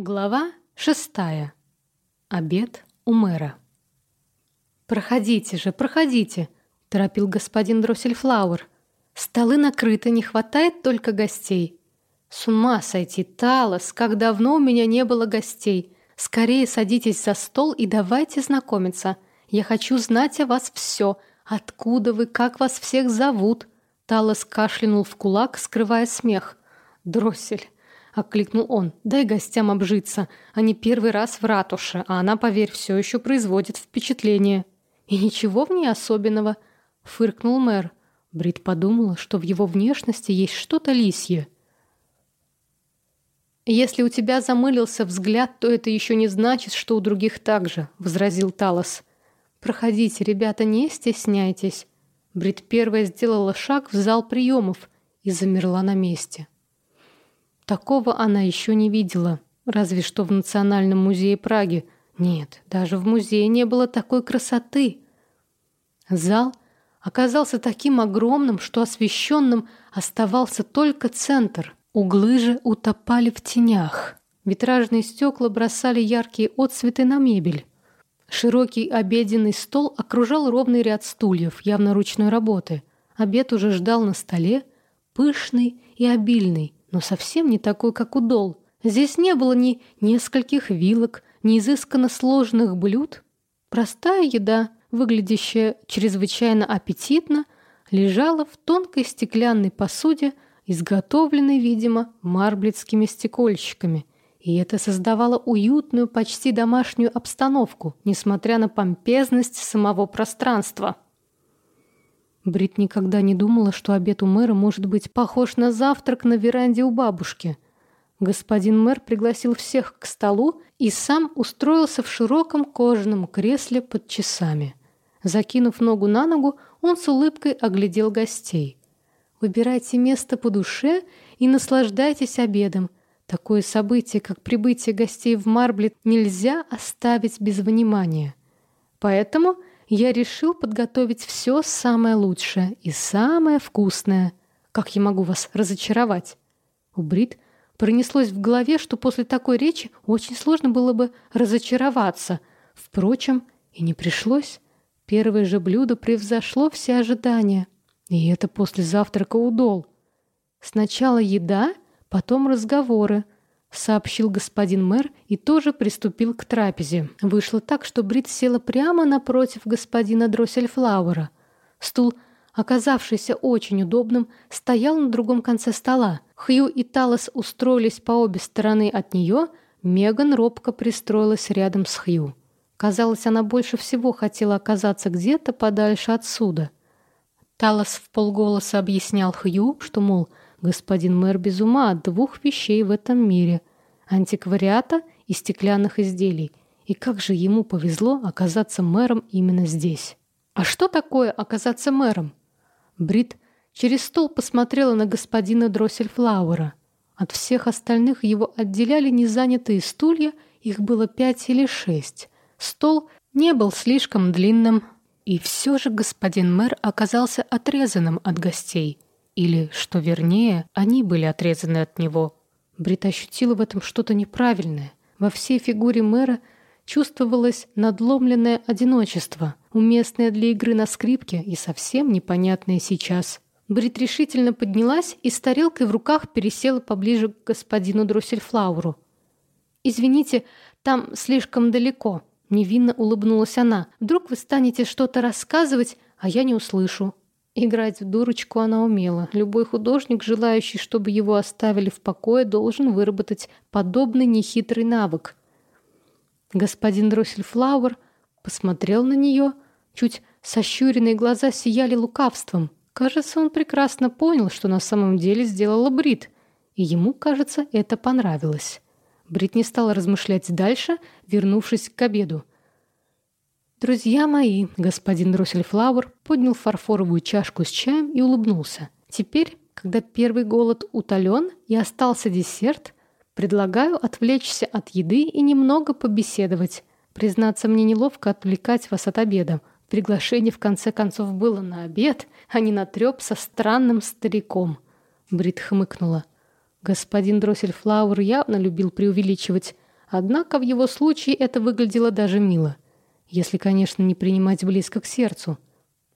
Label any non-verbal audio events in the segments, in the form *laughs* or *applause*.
Глава шестая. Обед у мэра. «Проходите же, проходите», — торопил господин Дроссельфлауэр. «Столы накрыты, не хватает только гостей. С ума сойти, Талос, как давно у меня не было гостей. Скорее садитесь за стол и давайте знакомиться. Я хочу знать о вас все. Откуда вы, как вас всех зовут?» Талос кашлянул в кулак, скрывая смех. «Дроссель, окликнул он. «Дай гостям обжиться. Они первый раз в ратуше, а она, поверь, все еще производит впечатление». «И ничего в ней особенного», — фыркнул мэр. Брит подумала, что в его внешности есть что-то лисье. «Если у тебя замылился взгляд, то это еще не значит, что у других так же», — возразил Талос. «Проходите, ребята, не стесняйтесь». Брит первая сделала шаг в зал приемов и замерла на месте. Такого она еще не видела, разве что в Национальном музее Праги. Нет, даже в музее не было такой красоты. Зал оказался таким огромным, что освещенным оставался только центр. Углы же утопали в тенях. Витражные стекла бросали яркие отсветы на мебель. Широкий обеденный стол окружал ровный ряд стульев, явно ручной работы. Обед уже ждал на столе, пышный и обильный, но совсем не такой, как у Дол. Здесь не было ни нескольких вилок, ни изысканно сложных блюд. Простая еда, выглядящая чрезвычайно аппетитно, лежала в тонкой стеклянной посуде, изготовленной, видимо, марблетскими стекольщиками. И это создавало уютную, почти домашнюю обстановку, несмотря на помпезность самого пространства. Брит никогда не думала, что обед у мэра может быть похож на завтрак на веранде у бабушки. Господин мэр пригласил всех к столу и сам устроился в широком кожаном кресле под часами. Закинув ногу на ногу, он с улыбкой оглядел гостей. «Выбирайте место по душе и наслаждайтесь обедом. Такое событие, как прибытие гостей в Марблет, нельзя оставить без внимания. Поэтому я решил подготовить все самое лучшее и самое вкусное. Как я могу вас разочаровать? У Брит пронеслось в голове, что после такой речи очень сложно было бы разочароваться. Впрочем, и не пришлось. Первое же блюдо превзошло все ожидания. И это после завтрака удол. Сначала еда, потом разговоры — сообщил господин мэр и тоже приступил к трапезе. Вышло так, что Брит села прямо напротив господина Дроссельфлауэра. Стул, оказавшийся очень удобным, стоял на другом конце стола. Хью и Талос устроились по обе стороны от нее, Меган робко пристроилась рядом с Хью. Казалось, она больше всего хотела оказаться где-то подальше отсюда. Талос в полголоса объяснял Хью, что, мол, Господин мэр без ума от двух вещей в этом мире — антиквариата и стеклянных изделий. И как же ему повезло оказаться мэром именно здесь. А что такое оказаться мэром? Брит через стол посмотрела на господина Дроссельфлауэра. От всех остальных его отделяли незанятые стулья, их было пять или шесть. Стол не был слишком длинным, и все же господин мэр оказался отрезанным от гостей — или, что вернее, они были отрезаны от него. Брит ощутила в этом что-то неправильное. Во всей фигуре мэра чувствовалось надломленное одиночество, уместное для игры на скрипке и совсем непонятное сейчас. Брит решительно поднялась и с тарелкой в руках пересела поближе к господину Дроссельфлауру. «Извините, там слишком далеко», — невинно улыбнулась она. «Вдруг вы станете что-то рассказывать, а я не услышу». Играть в дурочку она умела. Любой художник, желающий, чтобы его оставили в покое, должен выработать подобный нехитрый навык. Господин Дроссельфлауэр посмотрел на нее, чуть сощуренные глаза сияли лукавством. Кажется, он прекрасно понял, что на самом деле сделала Брит, и ему, кажется, это понравилось. Брит не стала размышлять дальше, вернувшись к обеду. «Друзья мои!» — господин Дроссельфлауэр поднял фарфоровую чашку с чаем и улыбнулся. «Теперь, когда первый голод утолен и остался десерт, предлагаю отвлечься от еды и немного побеседовать. Признаться, мне неловко отвлекать вас от обеда. Приглашение, в конце концов, было на обед, а не на треп со странным стариком». Брит хмыкнула. Господин Дроссельфлауэр явно любил преувеличивать. Однако в его случае это выглядело даже мило. Если, конечно, не принимать близко к сердцу.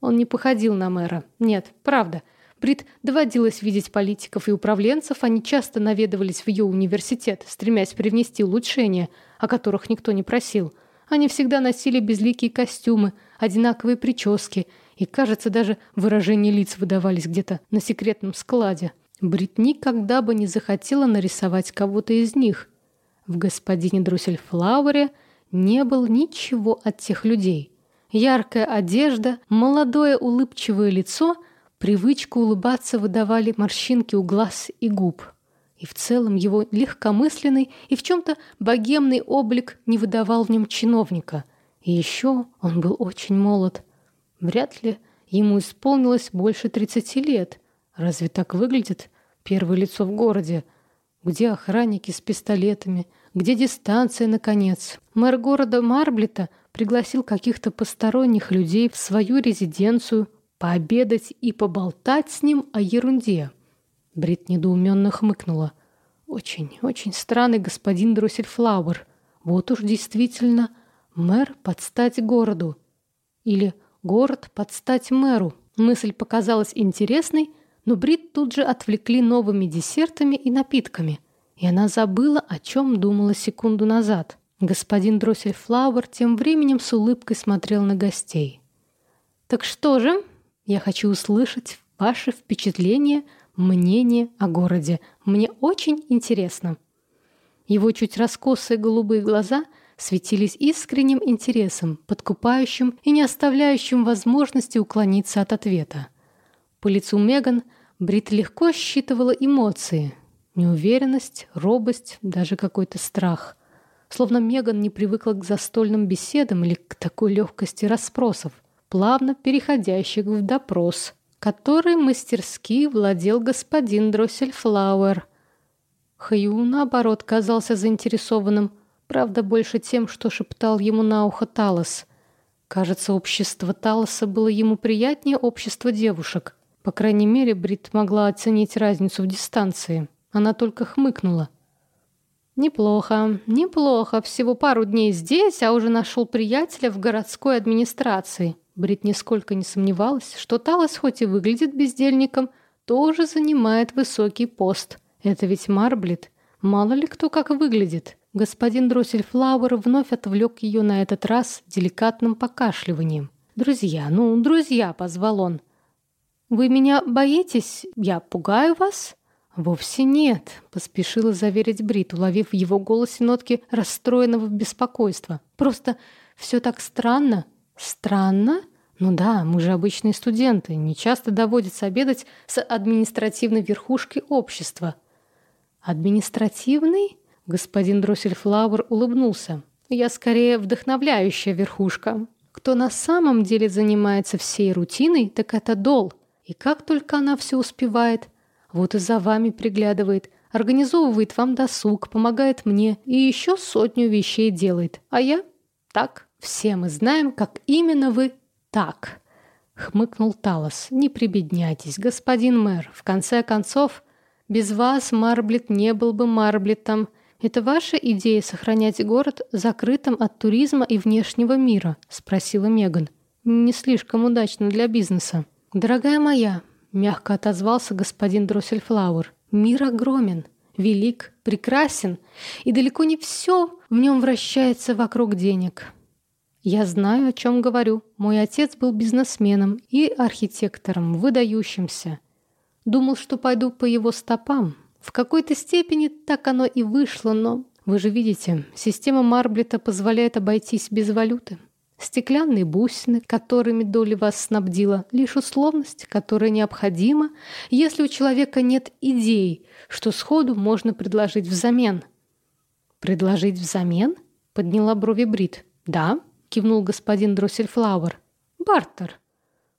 Он не походил на мэра. Нет, правда. Брит доводилось видеть политиков и управленцев, они часто наведывались в ее университет, стремясь привнести улучшения, о которых никто не просил. Они всегда носили безликие костюмы, одинаковые прически, и, кажется, даже выражения лиц выдавались где-то на секретном складе. Брит никогда бы не захотела нарисовать кого-то из них. В господине Друссельфлауэре не было ничего от тех людей. Яркая одежда, молодое улыбчивое лицо, привычку улыбаться выдавали морщинки у глаз и губ. И в целом его легкомысленный и в чем-то богемный облик не выдавал в нем чиновника. И еще он был очень молод. Вряд ли ему исполнилось больше 30 лет. Разве так выглядит первое лицо в городе? Где охранники с пистолетами? Где дистанция, наконец? Мэр города Марблета пригласил каких-то посторонних людей в свою резиденцию пообедать и поболтать с ним о ерунде. Брит недоуменно хмыкнула. Очень, очень странный господин Дроссельфлауэр. Вот уж действительно мэр под стать городу. Или город под стать мэру. Мысль показалась интересной, но Брит тут же отвлекли новыми десертами и напитками, и она забыла, о чем думала секунду назад. Господин Дроссельфлауэр тем временем с улыбкой смотрел на гостей. «Так что же? Я хочу услышать ваши впечатления, мнение о городе. Мне очень интересно». Его чуть раскосые голубые глаза светились искренним интересом, подкупающим и не оставляющим возможности уклониться от ответа. По лицу Меган Брит легко считывала эмоции. Неуверенность, робость, даже какой-то страх. Словно Меган не привыкла к застольным беседам или к такой легкости расспросов, плавно переходящих в допрос, который мастерски владел господин Дроссельфлауэр. Хью, наоборот, казался заинтересованным, правда, больше тем, что шептал ему на ухо Талос. Кажется, общество Талоса было ему приятнее общества девушек — по крайней мере, Брит могла оценить разницу в дистанции. Она только хмыкнула. «Неплохо, неплохо. Всего пару дней здесь, а уже нашел приятеля в городской администрации». Брит нисколько не сомневалась, что Талос хоть и выглядит бездельником, тоже занимает высокий пост. Это ведь Марблит. Мало ли кто как выглядит. Господин Дроссельфлауэр вновь отвлек ее на этот раз деликатным покашливанием. «Друзья, ну, друзья!» — позвал он. «Вы меня боитесь? Я пугаю вас?» «Вовсе нет», — поспешила заверить Брит, уловив в его голосе нотки расстроенного беспокойства. «Просто все так странно». «Странно?» «Ну да, мы же обычные студенты. Не часто доводится обедать с административной верхушкой общества». «Административный?» Господин Дроссельфлауэр улыбнулся. «Я скорее вдохновляющая верхушка. Кто на самом деле занимается всей рутиной, так это Дол. И как только она все успевает, вот и за вами приглядывает, организовывает вам досуг, помогает мне и еще сотню вещей делает. А я так. Все мы знаем, как именно вы так. Хмыкнул Талос. Не прибедняйтесь, господин мэр. В конце концов, без вас Марблет не был бы Марблетом. Это ваша идея сохранять город закрытым от туризма и внешнего мира? Спросила Меган. Не слишком удачно для бизнеса. «Дорогая моя», — мягко отозвался господин Дроссельфлауэр, — «мир огромен, велик, прекрасен, и далеко не все в нем вращается вокруг денег». «Я знаю, о чем говорю. Мой отец был бизнесменом и архитектором, выдающимся. Думал, что пойду по его стопам. В какой-то степени так оно и вышло, но... Вы же видите, система Марблета позволяет обойтись без валюты. Стеклянные бусины, которыми доля вас снабдила, лишь условность, которая необходима, если у человека нет идей, что сходу можно предложить взамен. «Предложить взамен?» — подняла брови Брит. «Да», — кивнул господин Дроссельфлауэр. «Бартер.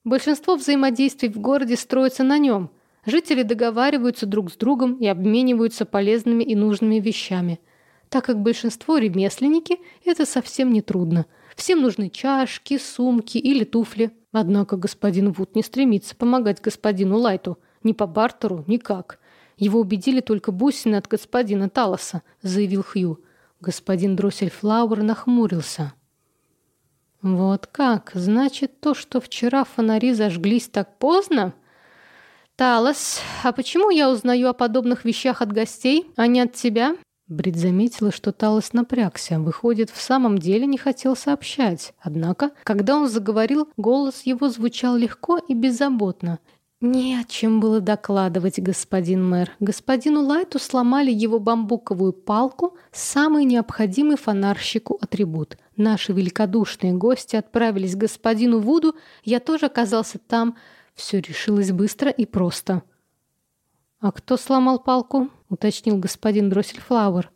Большинство взаимодействий в городе строится на нем. Жители договариваются друг с другом и обмениваются полезными и нужными вещами. Так как большинство ремесленники, это совсем не трудно — Всем нужны чашки, сумки или туфли. Однако господин Вуд не стремится помогать господину Лайту. Ни по бартеру, никак. Его убедили только бусины от господина Талоса, заявил Хью. Господин Дроссельфлауэр нахмурился. «Вот как? Значит, то, что вчера фонари зажглись так поздно?» «Талос, а почему я узнаю о подобных вещах от гостей, а не от тебя?» Брит заметила, что Талос напрягся. Выходит, в самом деле не хотел сообщать. Однако, когда он заговорил, голос его звучал легко и беззаботно. «Не о чем было докладывать, господин мэр. Господину Лайту сломали его бамбуковую палку, самый необходимый фонарщику атрибут. Наши великодушные гости отправились к господину Вуду, я тоже оказался там. Все решилось быстро и просто». «А кто сломал палку?» — уточнил господин Дроссельфлауэр.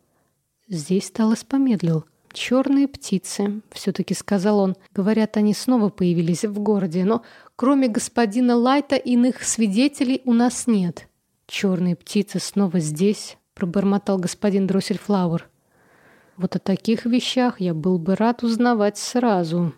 Здесь Талос помедлил. «Черные птицы», — все-таки сказал он. Говорят, они снова появились в городе, но кроме господина Лайта иных свидетелей у нас нет. «Черные птицы снова здесь», — пробормотал господин Дроссельфлауэр. «Вот о таких вещах я был бы рад узнавать сразу.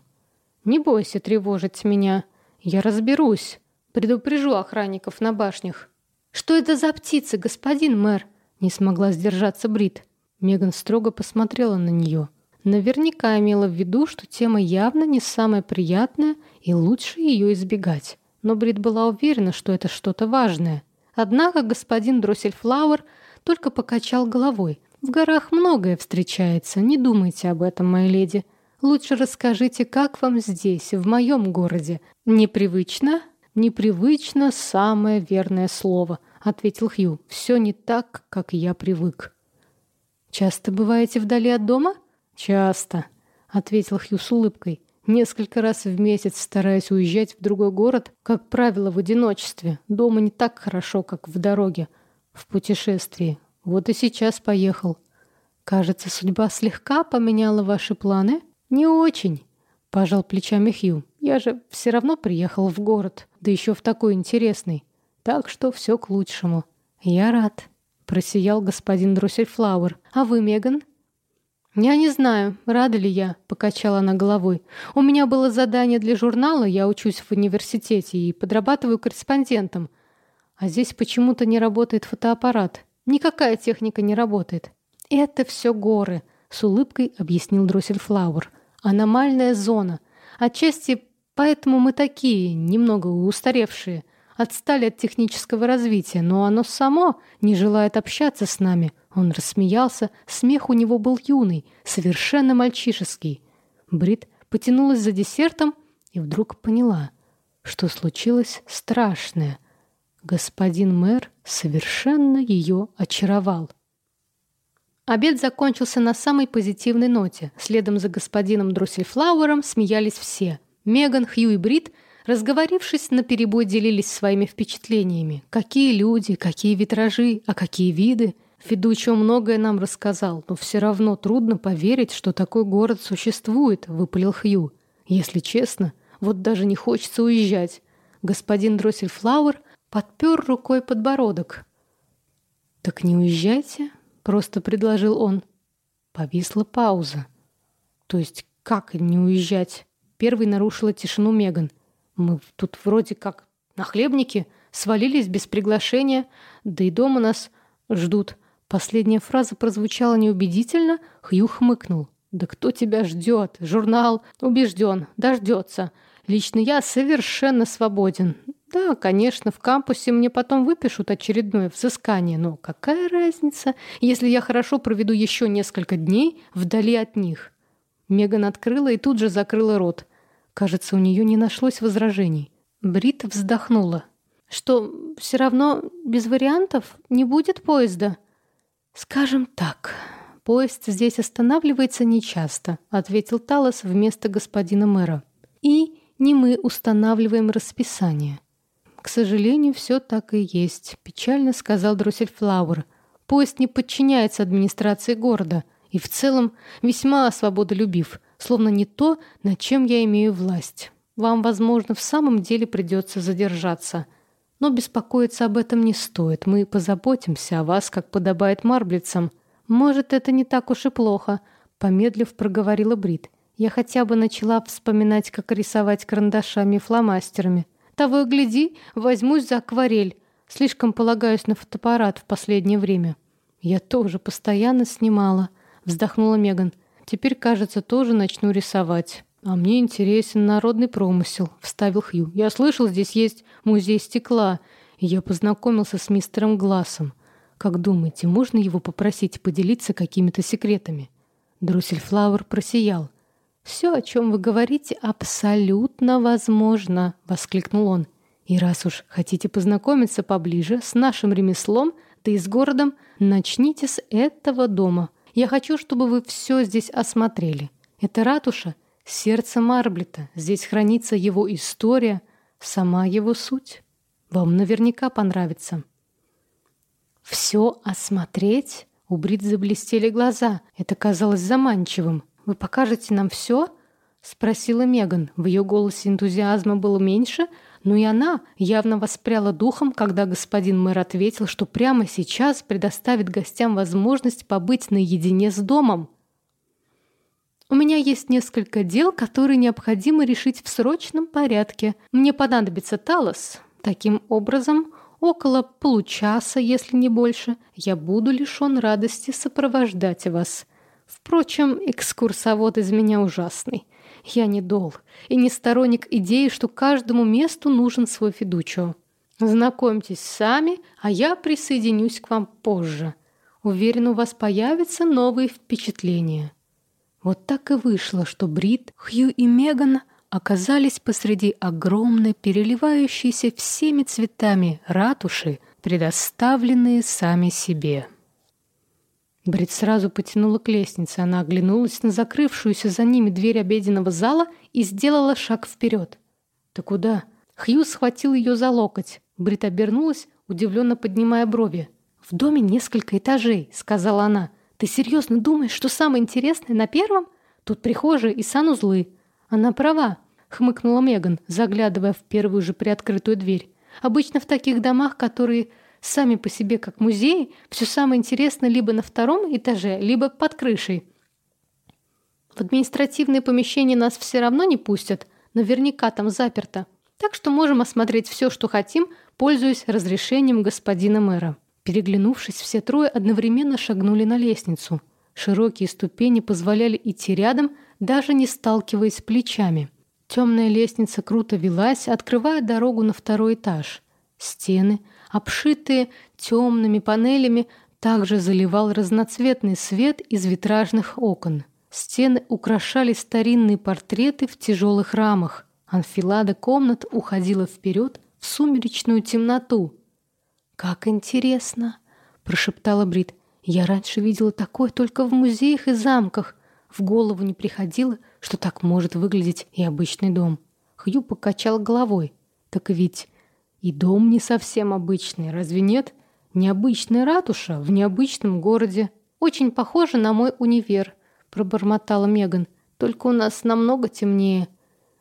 Не бойся тревожить меня. Я разберусь. Предупрежу охранников на башнях». «Что это за птицы, господин мэр?» Не смогла сдержаться Брит. Меган строго посмотрела на нее. Наверняка имела в виду, что тема явно не самая приятная и лучше ее избегать. Но Брит была уверена, что это что-то важное. Однако господин Дроссельфлауэр только покачал головой. «В горах многое встречается, не думайте об этом, моя леди. Лучше расскажите, как вам здесь, в моем городе. Непривычно?» «Непривычно — самое верное слово», — ответил Хью. «Все не так, как я привык». «Часто бываете вдали от дома?» «Часто», — ответил Хью с улыбкой. «Несколько раз в месяц стараюсь уезжать в другой город, как правило, в одиночестве. Дома не так хорошо, как в дороге, в путешествии. Вот и сейчас поехал. Кажется, судьба слегка поменяла ваши планы?» «Не очень», — пожал плечами Хью. «Я же все равно приехал в город» да еще в такой интересный. Так что все к лучшему. Я рад. Просиял господин Дроссельфлауэр. А вы, Меган? «Я не знаю, рада ли я», — покачала она головой. «У меня было задание для журнала, я учусь в университете и подрабатываю корреспондентом. А здесь почему-то не работает фотоаппарат. Никакая техника не работает». «Это все горы», — с улыбкой объяснил Дроссельфлауэр. «Аномальная зона. Отчасти Поэтому мы такие, немного устаревшие, отстали от технического развития, но оно само не желает общаться с нами. Он рассмеялся, смех у него был юный, совершенно мальчишеский. Брит потянулась за десертом и вдруг поняла, что случилось страшное. Господин мэр совершенно ее очаровал. Обед закончился на самой позитивной ноте. Следом за господином Дроссельфлауэром смеялись все — Меган, Хью и Брит, разговорившись наперебой, делились своими впечатлениями. Какие люди, какие витражи, а какие виды. Федучо многое нам рассказал, но все равно трудно поверить, что такой город существует, выпалил Хью. Если честно, вот даже не хочется уезжать. Господин Дроссельфлауэр подпер рукой подбородок. «Так не уезжайте», — просто предложил он. Повисла пауза. «То есть как не уезжать?» Первой нарушила тишину Меган. Мы тут вроде как на хлебнике свалились без приглашения, да и дома нас ждут. Последняя фраза прозвучала неубедительно, Хью хмыкнул. «Да кто тебя ждет? Журнал убежден, дождется. Лично я совершенно свободен. Да, конечно, в кампусе мне потом выпишут очередное взыскание, но какая разница, если я хорошо проведу еще несколько дней вдали от них?» Меган открыла и тут же закрыла рот. Кажется, у нее не нашлось возражений. Брит вздохнула. «Что, все равно без вариантов не будет поезда?» «Скажем так, поезд здесь останавливается нечасто», ответил Талос вместо господина мэра. «И не мы устанавливаем расписание». «К сожалению, все так и есть», — печально сказал Дроссельфлауэр. «Поезд не подчиняется администрации города и в целом весьма свободолюбив словно не то, над чем я имею власть. Вам, возможно, в самом деле придется задержаться. Но беспокоиться об этом не стоит. Мы позаботимся о вас, как подобает марблицам. Может, это не так уж и плохо, помедлив проговорила Брит. Я хотя бы начала вспоминать, как рисовать карандашами и фломастерами. Того и гляди, возьмусь за акварель. Слишком полагаюсь на фотоаппарат в последнее время. Я тоже постоянно снимала — вздохнула Меган. «Теперь, кажется, тоже начну рисовать». «А мне интересен народный промысел», — вставил Хью. «Я слышал, здесь есть музей стекла, я познакомился с мистером Глассом. Как думаете, можно его попросить поделиться какими-то секретами?» Друссельфлауэр просиял. «Все, о чем вы говорите, абсолютно возможно», — воскликнул он. «И раз уж хотите познакомиться поближе с нашим ремеслом, да и с городом, начните с этого дома. Я хочу, чтобы вы все здесь осмотрели. Это ратуша — Сердце Марблета. Здесь хранится его история, сама его суть. Вам наверняка понравится. Все осмотреть? У Брит заблестели глаза. Это казалось заманчивым. Вы покажете нам все? спросила Меган. В ее голосе энтузиазма было меньше, но и она явно воспряла духом, когда господин мэр ответил, что прямо сейчас предоставит гостям возможность побыть наедине с домом. У меня есть несколько дел, которые необходимо решить в срочном порядке. Мне понадобится Талос. Таким образом, около получаса, если не больше, я буду лишён радости сопровождать вас. Впрочем, экскурсовод из меня ужасный. Я не дол и не сторонник идеи, что каждому месту нужен свой федучо. Знакомьтесь сами, а я присоединюсь к вам позже. Уверен, у вас появятся новые впечатления. Вот так и вышло, что Брит, Хью и Меган оказались посреди огромной, переливающейся всеми цветами ратуши, предоставленные сами себе. Брит сразу потянула к лестнице. Она оглянулась на закрывшуюся за ними дверь обеденного зала и сделала шаг вперед. «Ты куда?» Хью схватил ее за локоть. Брит обернулась, удивленно поднимая брови. «В доме несколько этажей», — сказала она. Ты серьезно думаешь, что самое интересное на первом? Тут прихожая и санузлы. Она права, хмыкнула Меган, заглядывая в первую же приоткрытую дверь. Обычно в таких домах, которые сами по себе как музеи, все самое интересное либо на втором этаже, либо под крышей. В административные помещения нас все равно не пустят, наверняка там заперто. Так что можем осмотреть все, что хотим, пользуясь разрешением господина мэра. Переглянувшись, все трое одновременно шагнули на лестницу. Широкие ступени позволяли идти рядом, даже не сталкиваясь плечами. Темная лестница круто велась, открывая дорогу на второй этаж. Стены, обшитые темными панелями, также заливал разноцветный свет из витражных окон. Стены украшали старинные портреты в тяжелых рамах. Анфилада комнат уходила вперед в сумеречную темноту, «Как интересно!» — прошептала Брит. «Я раньше видела такое только в музеях и замках. В голову не приходило, что так может выглядеть и обычный дом». Хью покачал головой. «Так ведь и дом не совсем обычный, разве нет? Необычная ратуша в необычном городе. Очень похоже на мой универ», — пробормотала Меган. «Только у нас намного темнее».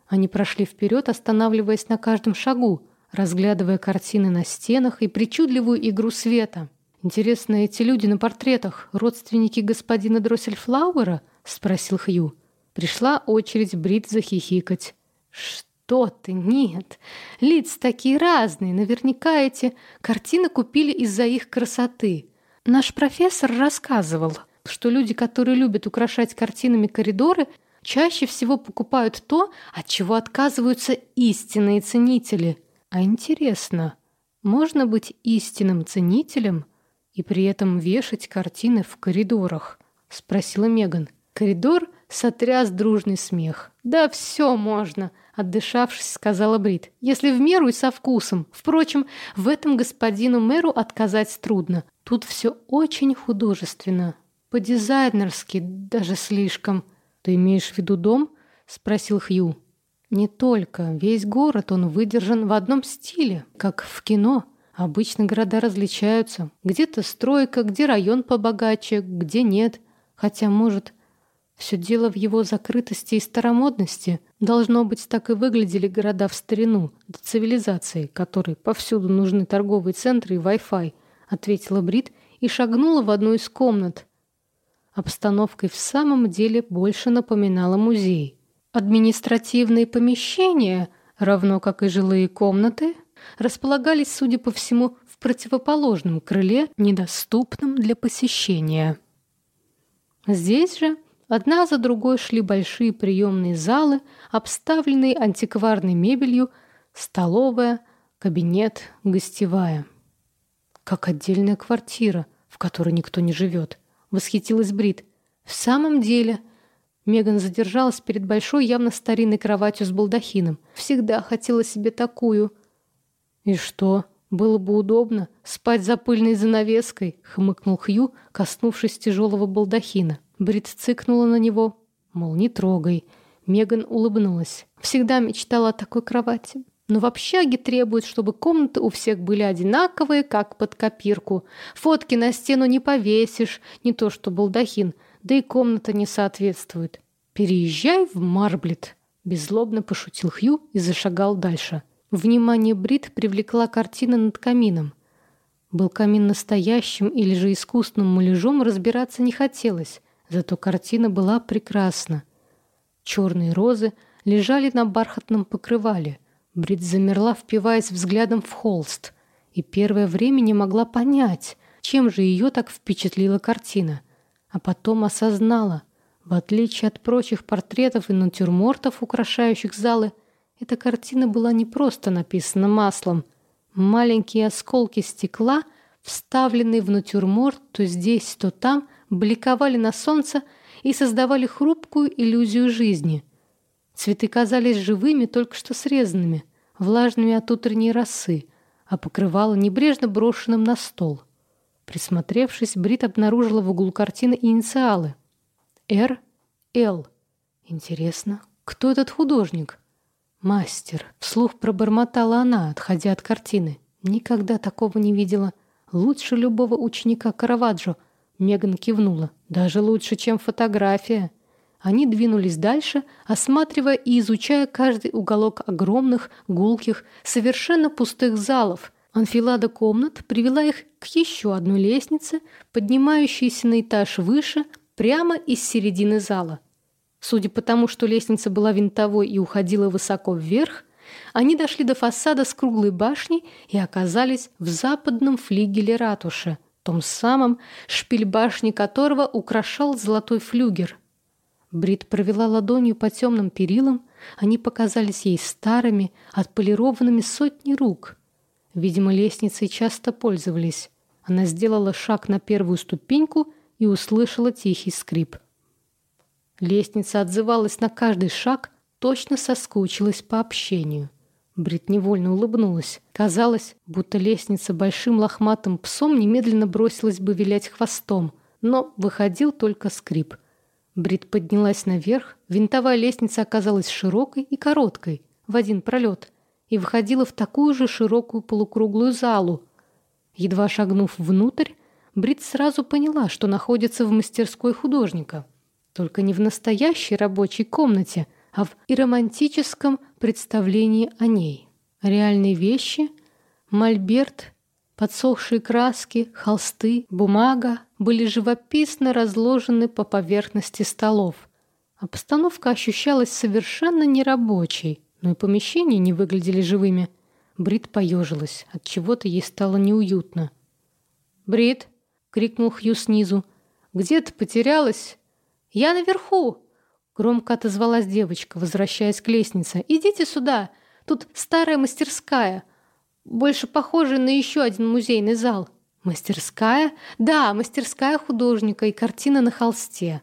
Они прошли вперед, останавливаясь на каждом шагу — разглядывая картины на стенах и причудливую игру света. «Интересно, эти люди на портретах — родственники господина Дроссельфлауэра?» — спросил Хью. Пришла очередь Брит захихикать. «Что ты? Нет! Лица такие разные. Наверняка эти картины купили из-за их красоты. Наш профессор рассказывал, что люди, которые любят украшать картинами коридоры, чаще всего покупают то, от чего отказываются истинные ценители — а интересно, можно быть истинным ценителем и при этом вешать картины в коридорах? Спросила Меган. Коридор сотряс дружный смех. Да все можно, отдышавшись, сказала Брит. Если в меру и со вкусом. Впрочем, в этом господину мэру отказать трудно. Тут все очень художественно. По-дизайнерски даже слишком. Ты имеешь в виду дом? спросил Хью. Не только. Весь город, он выдержан в одном стиле, как в кино. Обычно города различаются. Где-то стройка, где район побогаче, где нет. Хотя, может, все дело в его закрытости и старомодности. Должно быть, так и выглядели города в старину, до цивилизации, которой повсюду нужны торговые центры и Wi-Fi, ответила Брит и шагнула в одну из комнат. Обстановкой в самом деле больше напоминала музей. Административные помещения, равно как и жилые комнаты, располагались, судя по всему, в противоположном крыле, недоступном для посещения. Здесь же одна за другой шли большие приемные залы, обставленные антикварной мебелью, столовая, кабинет, гостевая. Как отдельная квартира, в которой никто не живет, восхитилась Брит. В самом деле, Меган задержалась перед большой, явно старинной кроватью с балдахином. Всегда хотела себе такую. И что? Было бы удобно спать за пыльной занавеской, хмыкнул Хью, коснувшись тяжелого балдахина. Брит цыкнула на него, мол, не трогай. Меган улыбнулась. Всегда мечтала о такой кровати. Но в общаге требуют, чтобы комнаты у всех были одинаковые, как под копирку. Фотки на стену не повесишь, не то что балдахин, да и комната не соответствует. «Переезжай в Марблет», — беззлобно пошутил Хью и зашагал дальше. Внимание Брит привлекла картина над камином. Был камин настоящим или же искусственным муляжом, разбираться не хотелось, зато картина была прекрасна. Черные розы лежали на бархатном покрывале. Брит замерла, впиваясь взглядом в холст, и первое время не могла понять, чем же ее так впечатлила картина. А потом осознала, в отличие от прочих портретов и натюрмортов, украшающих залы, эта картина была не просто написана маслом. Маленькие осколки стекла, вставленные в натюрморт то здесь, то там, бликовали на солнце и создавали хрупкую иллюзию жизни. Цветы казались живыми, только что срезанными, влажными от утренней росы, а покрывало небрежно брошенным на стол. Присмотревшись, Брит обнаружила в углу картины инициалы. Р. Л. Интересно, кто этот художник? «Мастер!» — вслух пробормотала она, отходя от картины. «Никогда такого не видела. Лучше любого ученика Караваджо». Меган кивнула. «Даже лучше, чем фотография». Они двинулись дальше, осматривая и изучая каждый уголок огромных, гулких, совершенно пустых залов. Анфилада комнат привела их к еще одной лестнице, поднимающейся на этаж выше, прямо из середины зала. Судя по тому, что лестница была винтовой и уходила высоко вверх, они дошли до фасада с круглой башней и оказались в западном флигеле ратуши, том самом, шпиль башни которого украшал золотой флюгер. Брит провела ладонью по темным перилам, они показались ей старыми, отполированными сотни рук. Видимо, лестницей часто пользовались. Она сделала шаг на первую ступеньку и услышала тихий скрип — Лестница отзывалась на каждый шаг, точно соскучилась по общению. Брит невольно улыбнулась. Казалось, будто лестница большим лохматым псом немедленно бросилась бы вилять хвостом, но выходил только скрип. Брит поднялась наверх, винтовая лестница оказалась широкой и короткой, в один пролет, и выходила в такую же широкую полукруглую залу. Едва шагнув внутрь, Брит сразу поняла, что находится в мастерской художника — только не в настоящей рабочей комнате, а в и романтическом представлении о ней. Реальные вещи, мольберт, подсохшие краски, холсты, бумага были живописно разложены по поверхности столов. Обстановка ощущалась совершенно нерабочей, но и помещения не выглядели живыми. Брит поежилась, от чего-то ей стало неуютно. "Брит!" крикнул Хью снизу. "Где ты потерялась?" «Я наверху!» — громко отозвалась девочка, возвращаясь к лестнице. «Идите сюда! Тут старая мастерская, больше похожая на еще один музейный зал». «Мастерская? Да, мастерская художника и картина на холсте».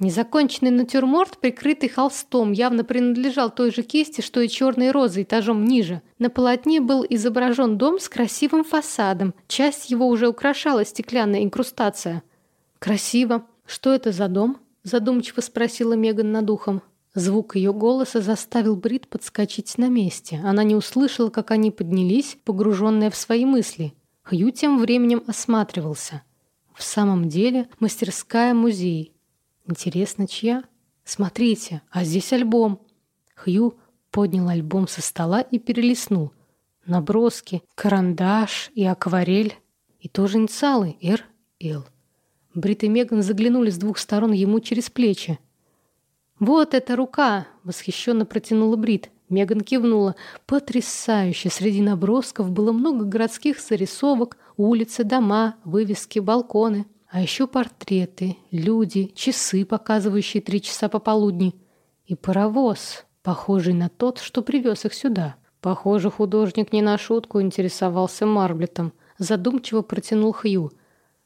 Незаконченный натюрморт, прикрытый холстом, явно принадлежал той же кисти, что и черные розы этажом ниже. На полотне был изображен дом с красивым фасадом. Часть его уже украшала стеклянная инкрустация. «Красиво», «Что это за дом?» — задумчиво спросила Меган над ухом. Звук ее голоса заставил Брит подскочить на месте. Она не услышала, как они поднялись, погруженные в свои мысли. Хью тем временем осматривался. В самом деле мастерская музей. Интересно, чья? Смотрите, а здесь альбом. Хью поднял альбом со стола и перелистнул. Наброски, карандаш и акварель. И тоже инициалы Р. Л. Брит и Меган заглянули с двух сторон ему через плечи. «Вот эта рука!» — восхищенно протянула Брит. Меган кивнула. «Потрясающе! Среди набросков было много городских зарисовок, улицы, дома, вывески, балконы. А еще портреты, люди, часы, показывающие три часа пополудни, и паровоз, похожий на тот, что привез их сюда. Похоже, художник не на шутку интересовался Марблетом. Задумчиво протянул Хью.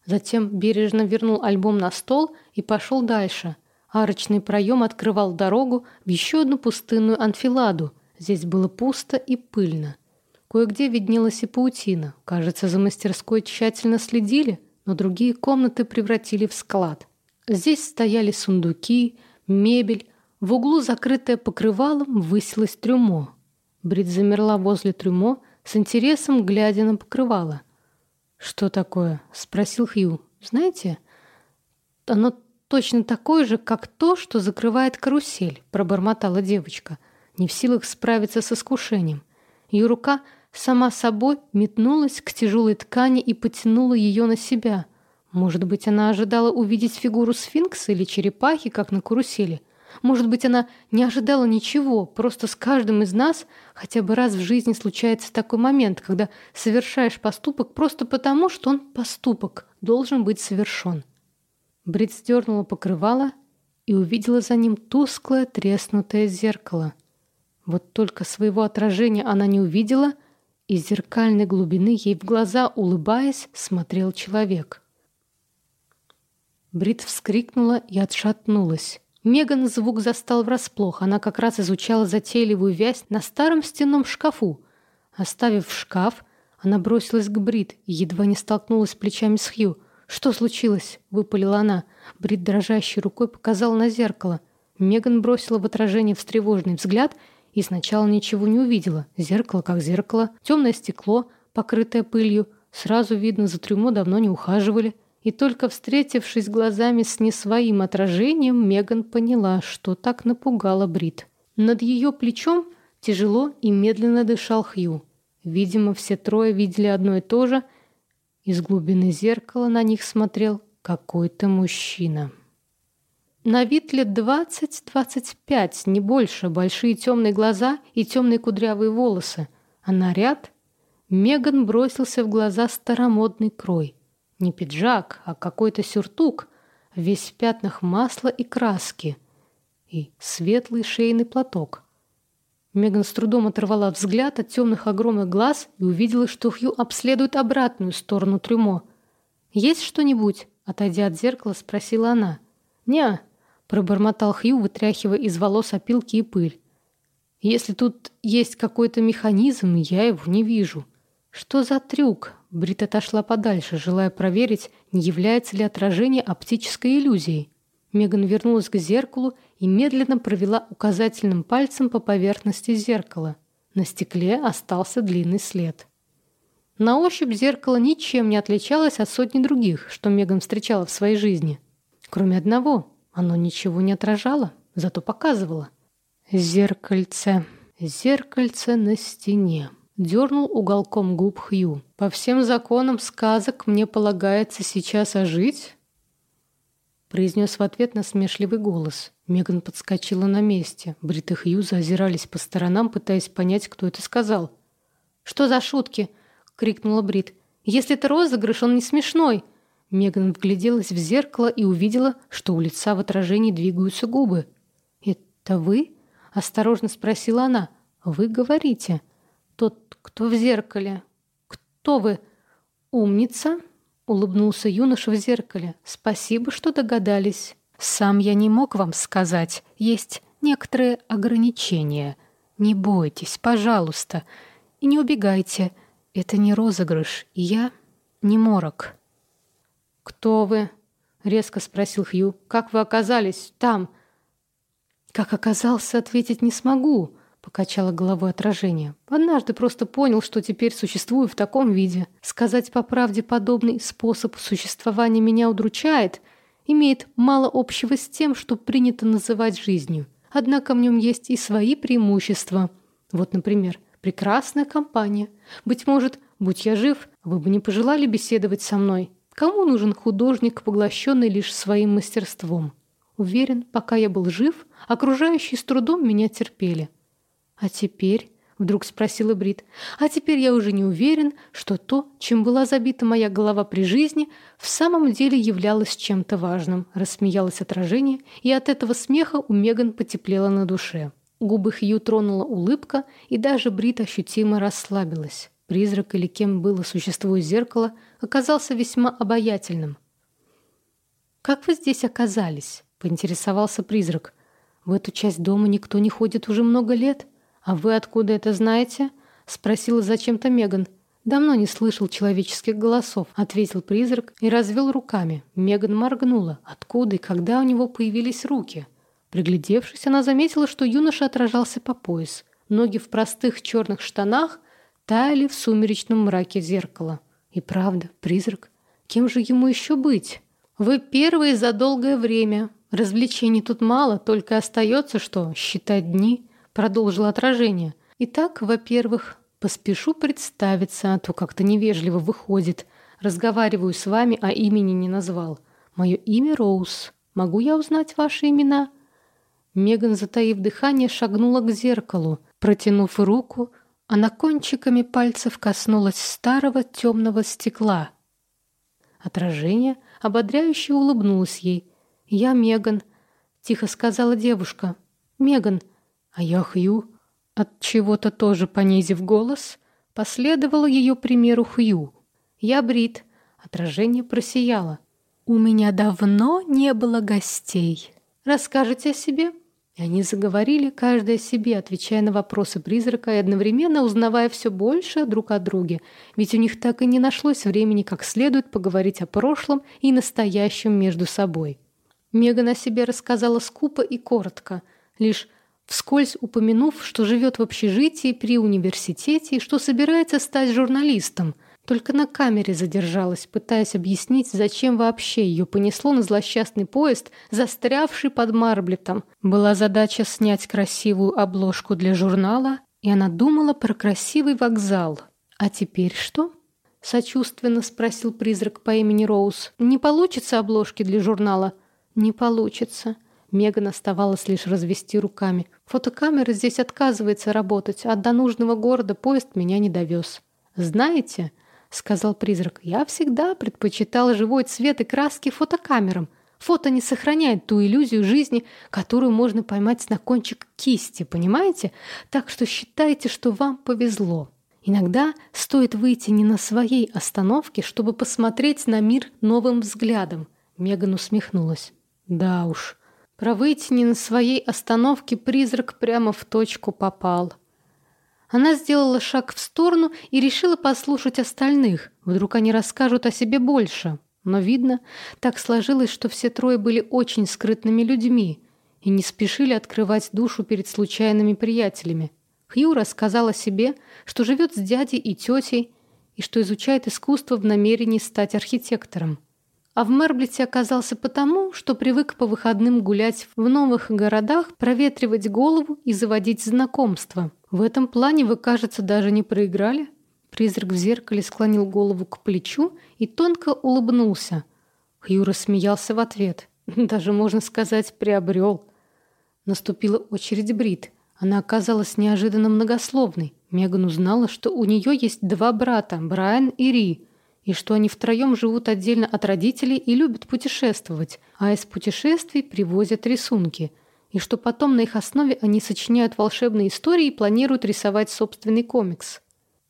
Затем бережно вернул альбом на стол и пошел дальше. Арочный проем открывал дорогу в еще одну пустынную анфиладу. Здесь было пусто и пыльно. Кое-где виднелась и паутина. Кажется, за мастерской тщательно следили, но другие комнаты превратили в склад. Здесь стояли сундуки, мебель. В углу, закрытая покрывалом, высилось трюмо. Брит замерла возле трюмо, с интересом глядя на покрывало. «Что такое?» — спросил Хью. «Знаете, оно точно такое же, как то, что закрывает карусель», — пробормотала девочка, не в силах справиться с искушением. Ее рука сама собой метнулась к тяжелой ткани и потянула ее на себя. Может быть, она ожидала увидеть фигуру сфинкса или черепахи, как на карусели — может быть, она не ожидала ничего, просто с каждым из нас хотя бы раз в жизни случается такой момент, когда совершаешь поступок просто потому, что он поступок, должен быть совершен. Брит сдернула покрывало и увидела за ним тусклое треснутое зеркало. Вот только своего отражения она не увидела, из зеркальной глубины ей в глаза, улыбаясь, смотрел человек. Брит вскрикнула и отшатнулась. Меган звук застал врасплох. Она как раз изучала затейливую вязь на старом стенном шкафу. Оставив шкаф, она бросилась к Брит и едва не столкнулась плечами с Хью. «Что случилось?» — выпалила она. Брит дрожащей рукой показала на зеркало. Меган бросила в отражение встревоженный взгляд и сначала ничего не увидела. Зеркало как зеркало, темное стекло, покрытое пылью. Сразу видно, за трюмо давно не ухаживали. И только встретившись глазами с не своим отражением, Меган поняла, что так напугала Брит. Над ее плечом тяжело и медленно дышал Хью. Видимо, все трое видели одно и то же. Из глубины зеркала на них смотрел какой-то мужчина. На вид лет двадцать-двадцать пять, не больше, большие темные глаза и темные кудрявые волосы. А наряд? Меган бросился в глаза старомодный крой. Не пиджак, а какой-то сюртук, весь в пятнах масла и краски. И светлый шейный платок. Меган с трудом оторвала взгляд от темных огромных глаз и увидела, что Хью обследует обратную сторону трюмо. «Есть что-нибудь?» — отойдя от зеркала, спросила она. «Не-а», пробормотал Хью, вытряхивая из волос опилки и пыль. «Если тут есть какой-то механизм, я его не вижу». «Что за трюк?» Брит отошла подальше, желая проверить, не является ли отражение оптической иллюзией. Меган вернулась к зеркалу и медленно провела указательным пальцем по поверхности зеркала. На стекле остался длинный след. На ощупь зеркало ничем не отличалось от сотни других, что Меган встречала в своей жизни. Кроме одного, оно ничего не отражало, зато показывало. Зеркальце. Зеркальце на стене. Дернул уголком губ Хью. «По всем законам сказок мне полагается сейчас ожить?» Произнес в ответ насмешливый голос. Меган подскочила на месте. Брит и Хью зазирались по сторонам, пытаясь понять, кто это сказал. «Что за шутки?» — крикнула Брит. «Если это розыгрыш, он не смешной!» Меган вгляделась в зеркало и увидела, что у лица в отражении двигаются губы. «Это вы?» — осторожно спросила она. «Вы говорите?» «Тот, кто в зеркале. Кто вы?» «Умница?» — улыбнулся юноша в зеркале. «Спасибо, что догадались. Сам я не мог вам сказать. Есть некоторые ограничения. Не бойтесь, пожалуйста. И не убегайте. Это не розыгрыш, и я не морок». «Кто вы?» — резко спросил Хью. «Как вы оказались там?» «Как оказался, ответить не смогу. Покачала головой отражение. Однажды просто понял, что теперь существую в таком виде. Сказать по правде подобный способ существования меня удручает, имеет мало общего с тем, что принято называть жизнью. Однако в нем есть и свои преимущества. Вот, например, прекрасная компания. Быть может, будь я жив, вы бы не пожелали беседовать со мной. Кому нужен художник, поглощенный лишь своим мастерством? Уверен, пока я был жив, окружающие с трудом меня терпели. А теперь Вдруг спросила Брит. А теперь я уже не уверен, что то, чем была забита моя голова при жизни, в самом деле являлось чем-то важным. Рассмеялось отражение, и от этого смеха у Меган потеплело на душе. Губы Хью тронула улыбка, и даже Брит ощутимо расслабилась. Призрак или кем было существо из зеркала оказался весьма обаятельным. «Как вы здесь оказались?» — поинтересовался призрак. «В эту часть дома никто не ходит уже много лет». «А вы откуда это знаете?» — спросила зачем-то Меган. «Давно не слышал человеческих голосов», — ответил призрак и развел руками. Меган моргнула. Откуда и когда у него появились руки? Приглядевшись, она заметила, что юноша отражался по пояс. Ноги в простых черных штанах таяли в сумеречном мраке зеркала. И правда, призрак. Кем же ему еще быть? «Вы первые за долгое время. Развлечений тут мало, только остается, что считать дни» продолжила отражение. Итак, во-первых, поспешу представиться, а то как-то невежливо выходит. Разговариваю с вами, а имени не назвал. Мое имя Роуз. Могу я узнать ваши имена? Меган, затаив дыхание, шагнула к зеркалу. Протянув руку, она кончиками пальцев коснулась старого темного стекла. Отражение ободряюще улыбнулось ей. «Я Меган», — тихо сказала девушка. «Меган, а я Хью, от чего-то тоже понизив голос, последовала ее примеру Хью. Я Брит. Отражение просияло. У меня давно не было гостей. Расскажете о себе? И они заговорили, каждый о себе, отвечая на вопросы призрака и одновременно узнавая все больше друг о друге, ведь у них так и не нашлось времени как следует поговорить о прошлом и настоящем между собой. Меган о себе рассказала скупо и коротко, лишь вскользь упомянув, что живет в общежитии при университете и что собирается стать журналистом. Только на камере задержалась, пытаясь объяснить, зачем вообще ее понесло на злосчастный поезд, застрявший под Марблетом. Была задача снять красивую обложку для журнала, и она думала про красивый вокзал. А теперь что? Сочувственно спросил призрак по имени Роуз. Не получится обложки для журнала? Не получится. Меган оставалось лишь развести руками. Фотокамера здесь отказывается работать, а до нужного города поезд меня не довез. «Знаете», — сказал призрак, — «я всегда предпочитал живой цвет и краски фотокамерам. Фото не сохраняет ту иллюзию жизни, которую можно поймать на кончик кисти, понимаете? Так что считайте, что вам повезло». Иногда стоит выйти не на своей остановке, чтобы посмотреть на мир новым взглядом. Меган усмехнулась. Да уж, про не на своей остановке призрак прямо в точку попал. Она сделала шаг в сторону и решила послушать остальных. Вдруг они расскажут о себе больше. Но видно, так сложилось, что все трое были очень скрытными людьми и не спешили открывать душу перед случайными приятелями. Хью рассказал о себе, что живет с дядей и тетей, и что изучает искусство в намерении стать архитектором а в Мерблите оказался потому, что привык по выходным гулять в новых городах, проветривать голову и заводить знакомства. В этом плане вы, кажется, даже не проиграли. Призрак в зеркале склонил голову к плечу и тонко улыбнулся. Хью рассмеялся в ответ. *laughs* Даже, можно сказать, приобрел. Наступила очередь Брит. Она оказалась неожиданно многословной. Меган узнала, что у нее есть два брата, Брайан и Ри и что они втроем живут отдельно от родителей и любят путешествовать, а из путешествий привозят рисунки, и что потом на их основе они сочиняют волшебные истории и планируют рисовать собственный комикс.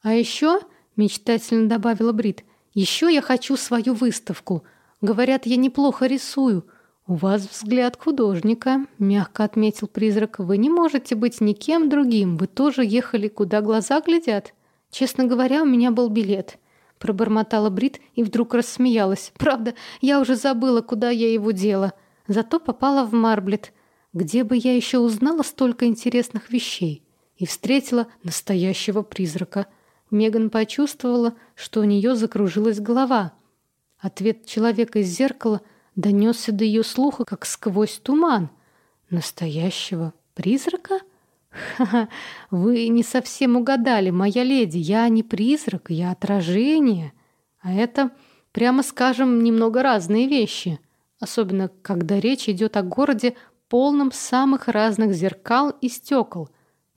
А еще, мечтательно добавила Брит, еще я хочу свою выставку. Говорят, я неплохо рисую. У вас взгляд художника, мягко отметил призрак. Вы не можете быть никем другим. Вы тоже ехали, куда глаза глядят. Честно говоря, у меня был билет пробормотала Брит и вдруг рассмеялась. Правда, я уже забыла, куда я его дела. Зато попала в Марблет, где бы я еще узнала столько интересных вещей и встретила настоящего призрака. Меган почувствовала, что у нее закружилась голова. Ответ человека из зеркала донесся до ее слуха, как сквозь туман. Настоящего призрака? — «Ха-ха, вы не совсем угадали, моя леди. Я не призрак, я отражение. А это, прямо скажем, немного разные вещи. Особенно, когда речь идет о городе, полном самых разных зеркал и стекол.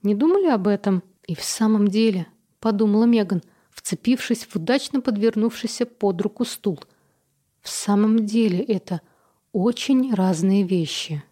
Не думали об этом?» И в самом деле, подумала Меган, вцепившись в удачно подвернувшийся под руку стул. В самом деле это очень разные вещи.